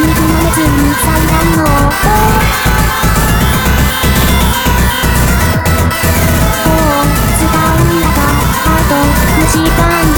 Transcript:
水の熱に産卵の音時間2時間